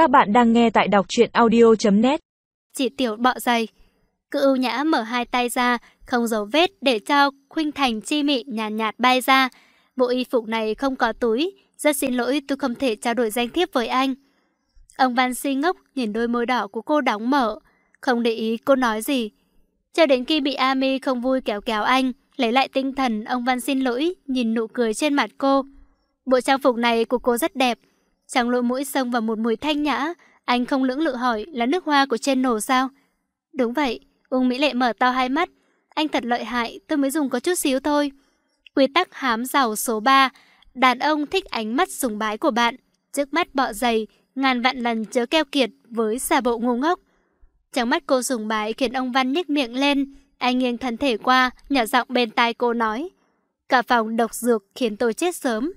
Các bạn đang nghe tại đọc truyện audio.net chị tiểu bọ dày Cự ưu nhã mở hai tay ra Không dấu vết để cho khuynh thành chi mị nhàn nhạt, nhạt bay ra. Bộ y phục này không có túi Rất xin lỗi tôi không thể trao đổi danh thiếp với anh. Ông Văn si ngốc nhìn đôi môi đỏ của cô đóng mở Không để ý cô nói gì. Cho đến khi bị Ami không vui kéo kéo anh Lấy lại tinh thần ông Văn xin lỗi Nhìn nụ cười trên mặt cô. Bộ trang phục này của cô rất đẹp Chàng lỗ mũi xông vào một mùi thanh nhã. Anh không lưỡng lự hỏi là nước hoa của trên nổ sao? Đúng vậy, Uông Mỹ Lệ mở to hai mắt. Anh thật lợi hại, tôi mới dùng có chút xíu thôi. Quy tắc hám giàu số 3 Đàn ông thích ánh mắt sùng bái của bạn. Trước mắt bọ dày, Ngàn vạn lần chớ keo kiệt với xà bộ ngu ngốc. Trắng mắt cô sùng bái khiến ông Văn nhếch miệng lên. Anh nghiêng thân thể qua, Nhỏ giọng bên tai cô nói, Cả phòng độc dược khiến tôi chết sớm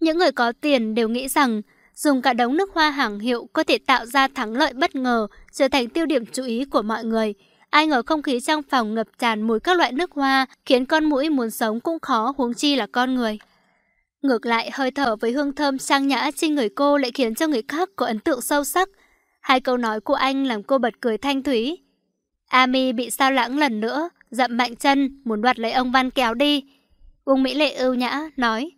những người có tiền đều nghĩ rằng dùng cả đống nước hoa hàng hiệu có thể tạo ra thắng lợi bất ngờ, trở thành tiêu điểm chú ý của mọi người. Ai ngờ không khí trong phòng ngập tràn mùi các loại nước hoa, khiến con mũi muốn sống cũng khó huống chi là con người. Ngược lại, hơi thở với hương thơm sang nhã trên người cô lại khiến cho người khác có ấn tượng sâu sắc. Hai câu nói của anh làm cô bật cười thanh thúy. Ami bị sao lãng lần nữa, dậm mạnh chân, muốn đoạt lấy ông Văn kéo đi. Uông Mỹ Lệ ưu nhã, nói.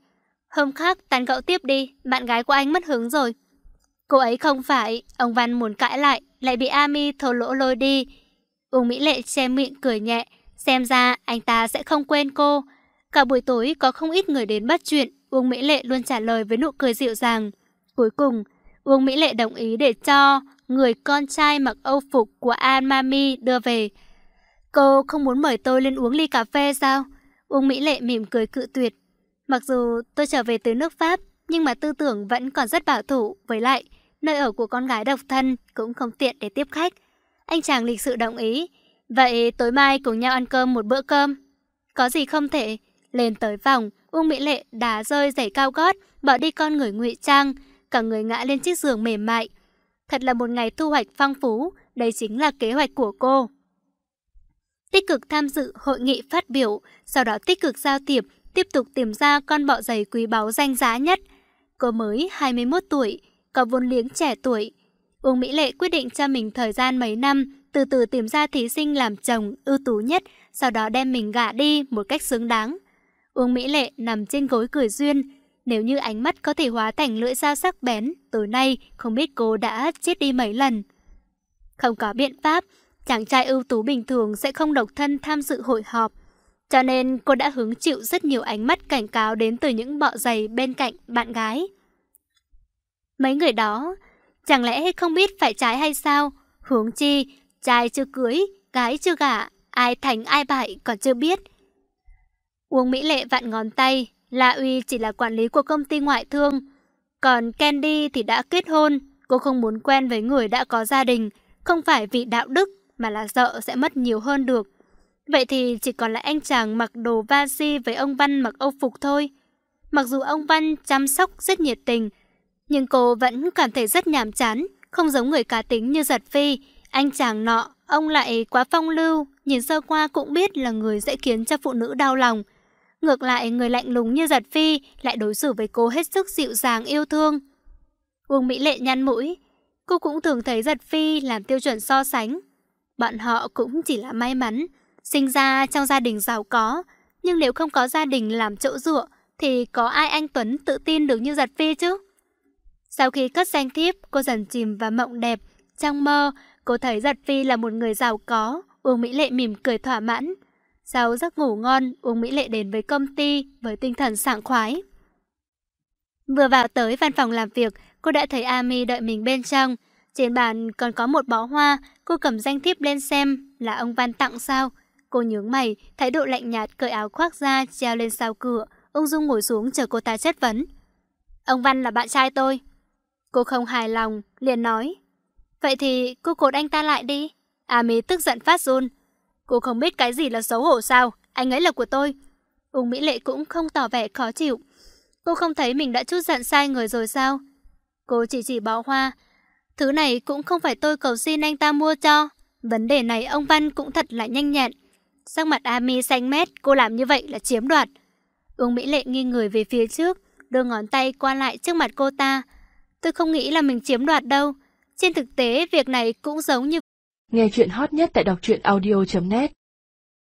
Hôm khác tàn cậu tiếp đi, bạn gái của anh mất hứng rồi. Cô ấy không phải, ông Văn muốn cãi lại, lại bị Ami thổ lỗ lôi đi. Uông Mỹ Lệ che miệng cười nhẹ, xem ra anh ta sẽ không quên cô. Cả buổi tối có không ít người đến bắt chuyện, Uông Mỹ Lệ luôn trả lời với nụ cười dịu dàng. Cuối cùng, Uông Mỹ Lệ đồng ý để cho người con trai mặc âu phục của An Mami đưa về. Cô không muốn mời tôi lên uống ly cà phê sao? Uông Mỹ Lệ mỉm cười cự tuyệt. Mặc dù tôi trở về từ nước Pháp, nhưng mà tư tưởng vẫn còn rất bảo thủ. Với lại, nơi ở của con gái độc thân cũng không tiện để tiếp khách. Anh chàng lịch sự đồng ý. Vậy tối mai cùng nhau ăn cơm một bữa cơm. Có gì không thể. Lên tới phòng, Uông Mỹ Lệ đá rơi giày cao gót, bỏ đi con người ngụy trang, cả người ngã lên chiếc giường mềm mại. Thật là một ngày thu hoạch phong phú, đây chính là kế hoạch của cô. Tích cực tham dự hội nghị phát biểu, sau đó tích cực giao tiếp, tiếp tục tìm ra con bọ giày quý báu danh giá nhất. Cô mới 21 tuổi, có vốn liếng trẻ tuổi. Uông Mỹ Lệ quyết định cho mình thời gian mấy năm, từ từ tìm ra thí sinh làm chồng ưu tú nhất, sau đó đem mình gả đi một cách xứng đáng. Uông Mỹ Lệ nằm trên gối cười duyên. Nếu như ánh mắt có thể hóa thành lưỡi dao sắc bén, tối nay không biết cô đã chết đi mấy lần. Không có biện pháp, chàng trai ưu tú bình thường sẽ không độc thân tham dự hội họp. Cho nên cô đã hứng chịu rất nhiều ánh mắt cảnh cáo đến từ những bọ giày bên cạnh bạn gái. Mấy người đó, chẳng lẽ không biết phải trái hay sao? Hướng chi, trai chưa cưới, gái chưa gả, ai thành ai bại còn chưa biết. Uông Mỹ Lệ vặn ngón tay, La Uy chỉ là quản lý của công ty ngoại thương. Còn Candy thì đã kết hôn, cô không muốn quen với người đã có gia đình, không phải vì đạo đức mà là sợ sẽ mất nhiều hơn được. Vậy thì chỉ còn lại anh chàng mặc đồ vasi với ông Văn mặc âu phục thôi. Mặc dù ông Văn chăm sóc rất nhiệt tình, nhưng cô vẫn cảm thấy rất nhàm chán, không giống người cá tính như giật phi. Anh chàng nọ, ông lại quá phong lưu, nhìn sơ qua cũng biết là người dễ khiến cho phụ nữ đau lòng. Ngược lại, người lạnh lùng như giật phi lại đối xử với cô hết sức dịu dàng yêu thương. Uông Mỹ Lệ nhăn mũi, cô cũng thường thấy giật phi làm tiêu chuẩn so sánh. Bọn họ cũng chỉ là may mắn, Sinh ra trong gia đình giàu có, nhưng nếu không có gia đình làm chỗ dựa, thì có ai anh Tuấn tự tin được như giật phi chứ? Sau khi cất danh thiếp, cô dần chìm vào mộng đẹp. Trong mơ, cô thấy giật phi là một người giàu có, Uông Mỹ Lệ mỉm cười thỏa mãn. Sau giấc ngủ ngon, Uông Mỹ Lệ đến với công ty với tinh thần sảng khoái. Vừa vào tới văn phòng làm việc, cô đã thấy Ami đợi mình bên trong. Trên bàn còn có một bó hoa, cô cầm danh thiếp lên xem là ông Văn tặng sao. Cô nhướng mày, thái độ lạnh nhạt cởi áo khoác ra, treo lên sau cửa. ông Dung ngồi xuống chờ cô ta chất vấn. Ông Văn là bạn trai tôi. Cô không hài lòng, liền nói. Vậy thì cô cột anh ta lại đi. À mí tức giận phát run. Cô không biết cái gì là xấu hổ sao, anh ấy là của tôi. Úng Mỹ Lệ cũng không tỏ vẻ khó chịu. Cô không thấy mình đã chút giận sai người rồi sao? Cô chỉ chỉ bó hoa. Thứ này cũng không phải tôi cầu xin anh ta mua cho. Vấn đề này ông Văn cũng thật là nhanh nhẹn. Sắc mặt Ami xanh mét, cô làm như vậy là chiếm đoạt. Uông Mỹ Lệ nghi người về phía trước, đưa ngón tay qua lại trước mặt cô ta. Tôi không nghĩ là mình chiếm đoạt đâu. Trên thực tế, việc này cũng giống như... Nghe chuyện hot nhất tại đọc truyện audio.net